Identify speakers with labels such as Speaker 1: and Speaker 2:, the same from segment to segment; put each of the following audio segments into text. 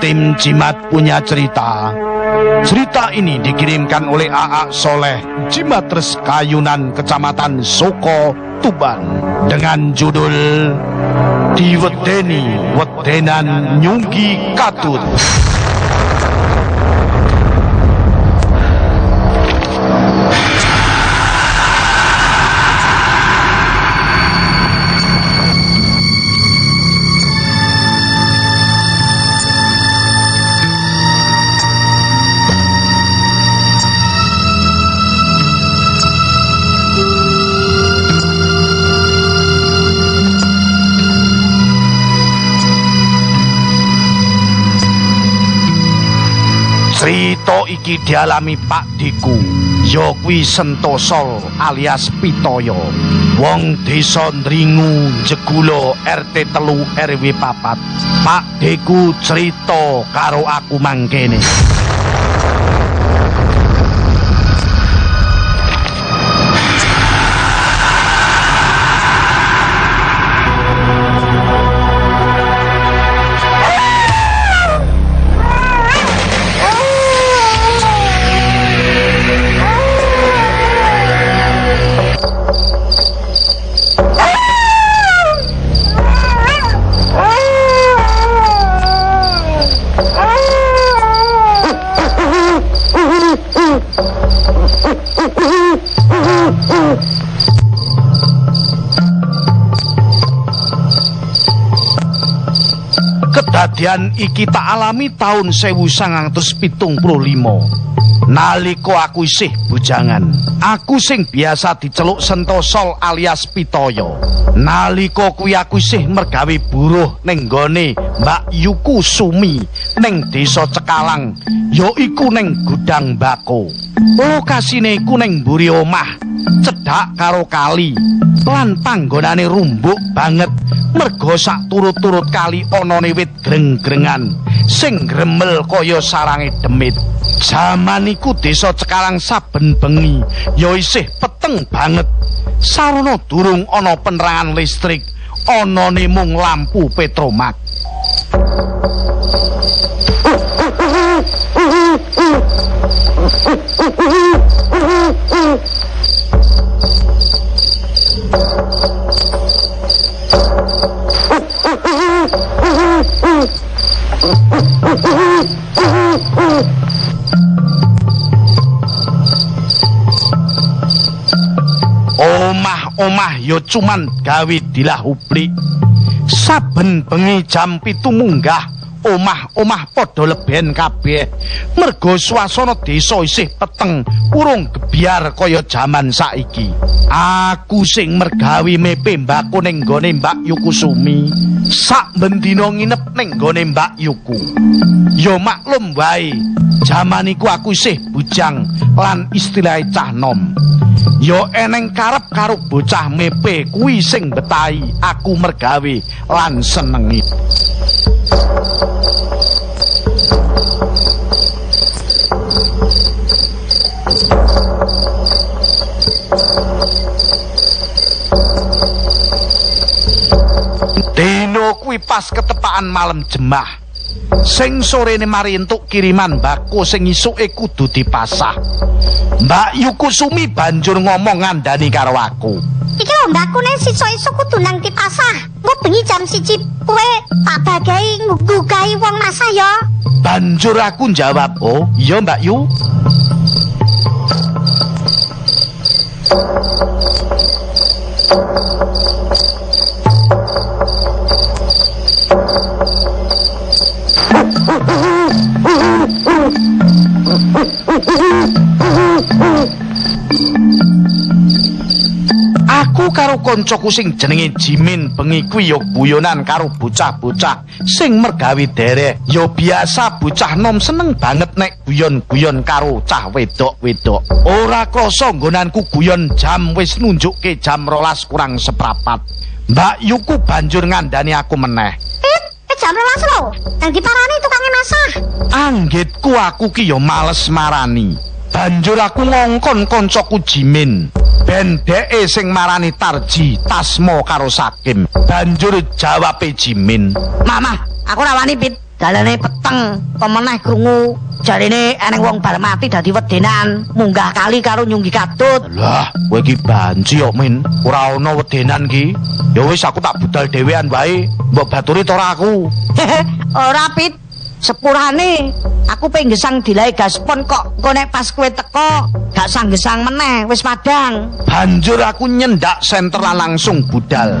Speaker 1: tim Jimat punya cerita. Cerita ini dikirimkan oleh AA Soleh, Jimatres Kayunan, Kecamatan Soko, Tuban. Dengan judul Diwedeni Wedenan Nyunggi Katut. Iki dialami Pak Diku, ya kuwi Sentosol alias Pitoyo. Wong desa Ndringu Jegula RT telu RW papat. Pak Diku cerita karo aku mangkene. Kedadian iki tak alami tahun 1975. Nalika aku isih bujangan, aku sing biasa diceluk Sentosol alias Pitoyo. Nalika kuwi aku isih mergawe buruh ning gone Mbak Yuku Sumi ning Desa Cekalang, ya iku ning gudang bako. Lokasine iku ning mburi omah, cedhak karo kali. Lan panggonane rumbuk banget merga sak turut-turut kali anane wit greng-grengan sing gremel kaya sarange demit. Jaman iku desa Cekalang saben bengi ya isih peteng banget. Sarana durung ana penerangan listrik, anane mung lampu petromak. Cuman gawe dilah uplik. Saben bengi jam pitu munggah, omah-omah padha leben kabeh. Mergo swasana desa isih peteng, urung gebyar kaya jaman saiki. Aku sing mergawi mepe mbako ning gone Mbak Yuku Sumi. Sak bendina nginep ning gone Mbak Yuku. Ya maklum wae, jaman iku aku isih bujang lan istilahe cah nom. Ya eneng karep karo bocah mepe kuwi sing betahi aku mergawe lan senengi. Pas ketepaan malam jemah. Sing sorene mari entuk kiriman bako sing isuke kudu dipasah. Mbak Yukusumi banjur ngomong ngandani karo aku.
Speaker 2: Iki lho mbakku nek sisa-isa kudu nang dipasah. Engko bengi jam 1 kowe tak bagahi nggugahi wong masa ya.
Speaker 1: Banjur aku jawab, "Oh, iya Mbak Yu." Karo koncoku sing jenenge Jimin bengi kuwi ya guyonan karo bocah-bocah sing mergawe derek. Ya biasa bocah nom seneng banget nek guyon-guyon karo cah wedok-wedok. Ora krasa nggonanku guyon jam wis nunjukke jam rolas kurang seprapat. Mbak Yuku banjur ngandani aku meneh.
Speaker 2: Eh, eh jam 12 lho. Nang diparani tukange masak.
Speaker 1: Anggitku aku ki ya males marani. Banjur aku ngongkon koncoku Jimin. Ben dheke sing marani Tarji, Tasmo karo Sakim. Banjur jawabe Jimin.
Speaker 3: Mama, aku ora wani pit dalane peteng pemeneh krungu jarine eneng wong bar mati dadi wedenan munggah kali karo nyunggi katut
Speaker 1: Lah, kowe iki banci kok, Min. Ora ana wedenan ki. Ya wis aku tak budal dhewean wae. Mbok baturi to ora aku.
Speaker 3: ora pit sepurane aku pengen gesang dilai gaspon kok kok nek pas kowe teko gak sang gesang meneh wis padang
Speaker 1: Banjur aku nyendak senter lan langsung budal.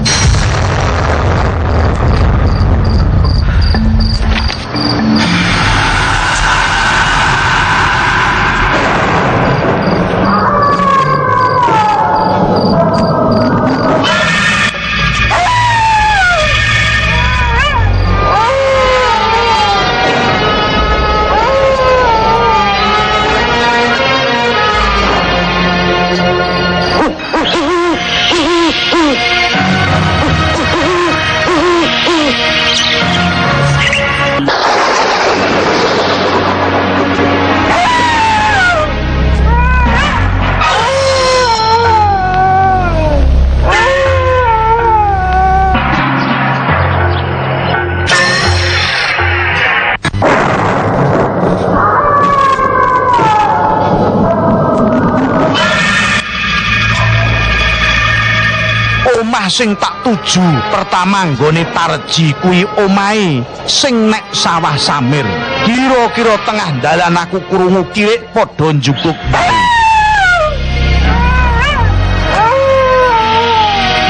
Speaker 1: Sing tak tuju pertama nggone Tarji kuwi omahe sing nek sawah Samir. Kira-kira tengah dalan aku krungu kirik padha njupuk bae.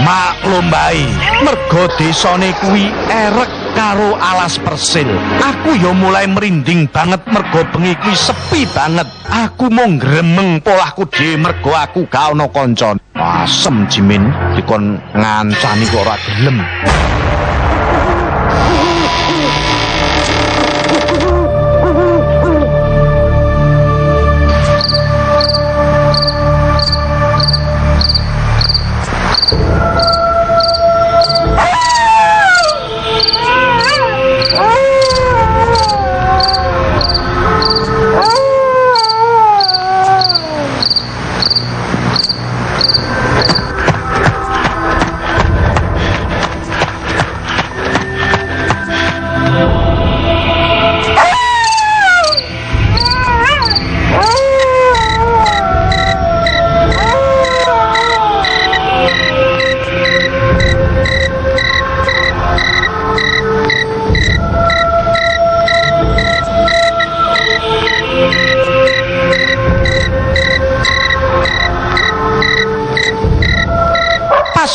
Speaker 1: Maklum bae, mergo desane kuwi erek karo alas persil. Aku ya mulai merinding banget mergo bengi kuwi sepi banget. Aku mung gremeng polahku dhewe mergo aku gak ana kanca. Asem Jimin dikon ngancani kok ora gelem.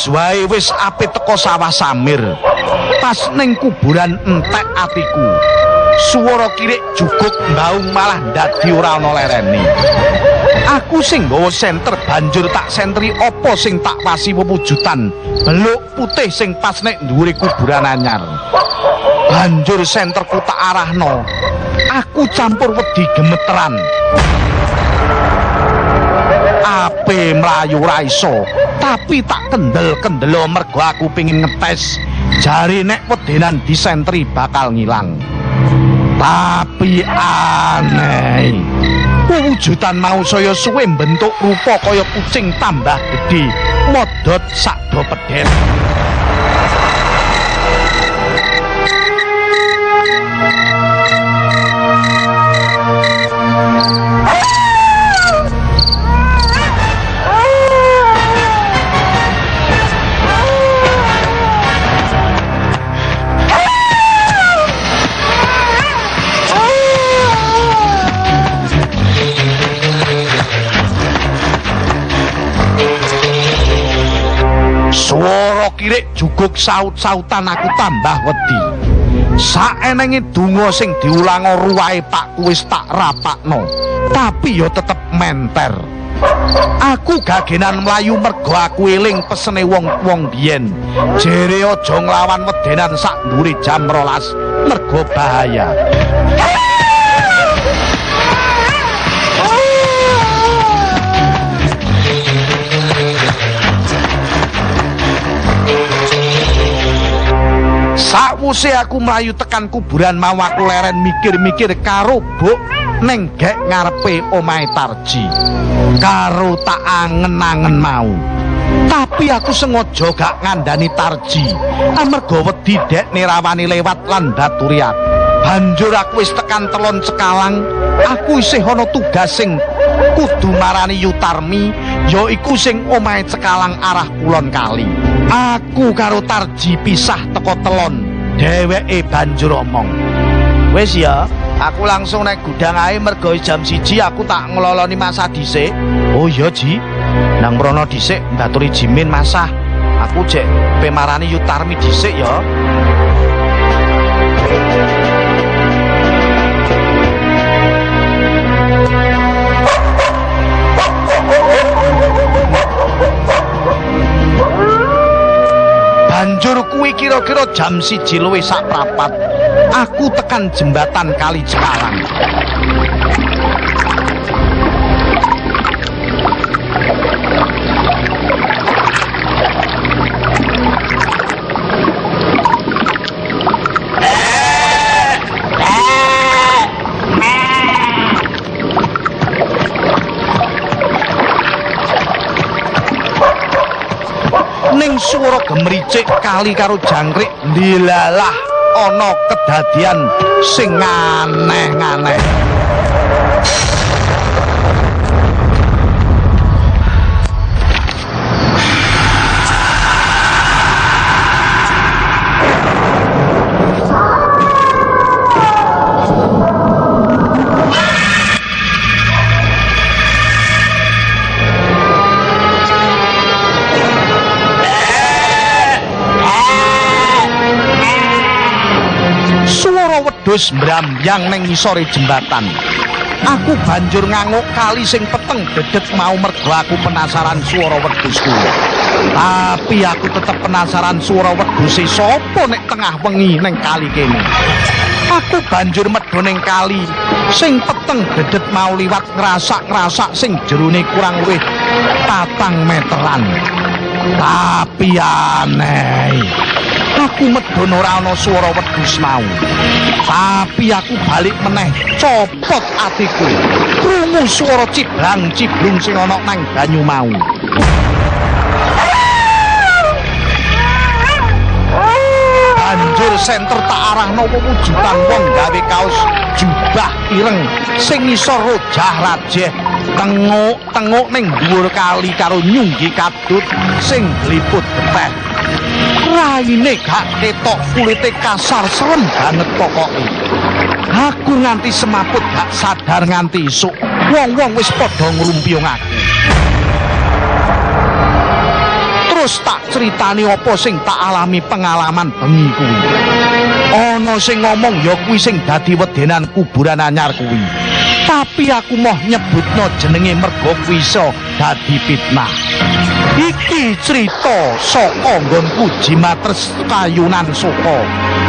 Speaker 1: Wae wis apit teko sawah Samir. Pas ning kuburan entek atiku. Suara kirik juguk mbaung malah dadi ora ana lerene. Aku sing nggawa senter banjur tak sentri apa sing tak pasi wewujudan beluk putih sing pas nek dhuwure kuburan anyar. Banjur senterku tak arahno. Aku campur wedi gemeteran. ape mlayu ora iso tapi tak kendel-kendelo mergo aku pengin ngetes. Jari nek wedenan disentri bakal ngilang. Tapi aneh. Wujudan mau saya suwe bentuk rupa kaya kucing tambah gede modot sak do Swara kirik juguk saut-sautan aku tambah wedi. Saenenge donga sing diulang ruwahe Pak wis tak rapakno, tapi ya tetep menter. Aku gagenan mlayu mergo aku eling pesene wong-wong biyen. Jere aja nglawan wedenan sak ndure jam 12 mergo bahaya. Sakwuse aku mlayu tekan kuburan mau aku leren mikir-mikir karo buk neng gek ngarepe omahe Tarji. Karo tak angen-angen mau. Tapi aku sengaja gak ngandani Tarji. Amarga wedi dek nerawani lewat lan baturi aku. Banjur aku wis tekan telon cekalang, aku isih ana tugas sing kudu marani Yutarmi, yaiku sing omahe cekalang arah kulon kali. Aku karo Tarji pisah teko telon. Dheweke banjur omong. Wis ya, aku langsung naik gudang ae mergo jam siji aku tak ngeloloni masa dhisik. Oh iya, Ji. Nang mrono dhisik mbaturi Jimin masah. Aku jek pemarani Yutarmi dhisik ya. Kuwi kira-kira jam siji luwih sak prapat. Aku tekan jembatan kali Cikarang. Ning swara gemericik kali karo jangkrik ndilalah ana kedadian sing aneh-aneh wedhus mbrambyang ning ngisore jembatan. Aku banjur nganguk kali sing peteng dedet mau mergo aku penasaran swara wedhus kuwi tapi aku tetep penasaran swara wedhus sapa nek tengah wengi ning kali kene. Aku banjur medho ning kali sing peteng dedet mau liwat ngrasak-ngrasak sing jerone kurang luwih patang meteran. Tapi aneh aku medhon ora ana swara wedhus mau. Tapi aku balik meneh copot atiku. Krungu swara ciblang ciblung sing ana nang banyu mau. Banjur senter tak arahno wujudan wong gawe kaos jubah ireng sing ngisor rojah rajeh. Tenguk-tenguk ning dhuwur kali karo nyunggi kadut sing gliput geteh raine gak ketok kulite kasar serem banget pokoke. Aku nganti semaput gak sadar nganti isuk. Wong-wong wis padha ngrumpiyung aku. Terus tak critani apa sing tak alami pengalaman bengi kuwi. Ana sing ngomong ya kuwi sing dadi wedenan kuburan anyar kuwi. Tapi aku moh nyebutno jenenge mergo kuwi iso dadi fitnah iki cerita saka nggonku jimatres kayunan soko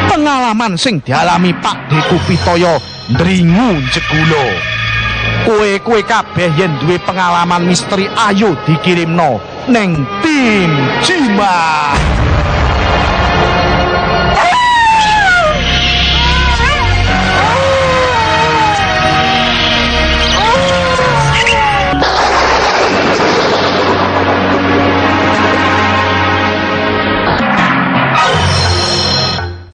Speaker 1: pengalaman sing dialami Pak Deku Pitoyo ndringu jegulo kowe-kowe kabeh yen duwe pengalaman misteri ayo dikirimno neng tim Jimat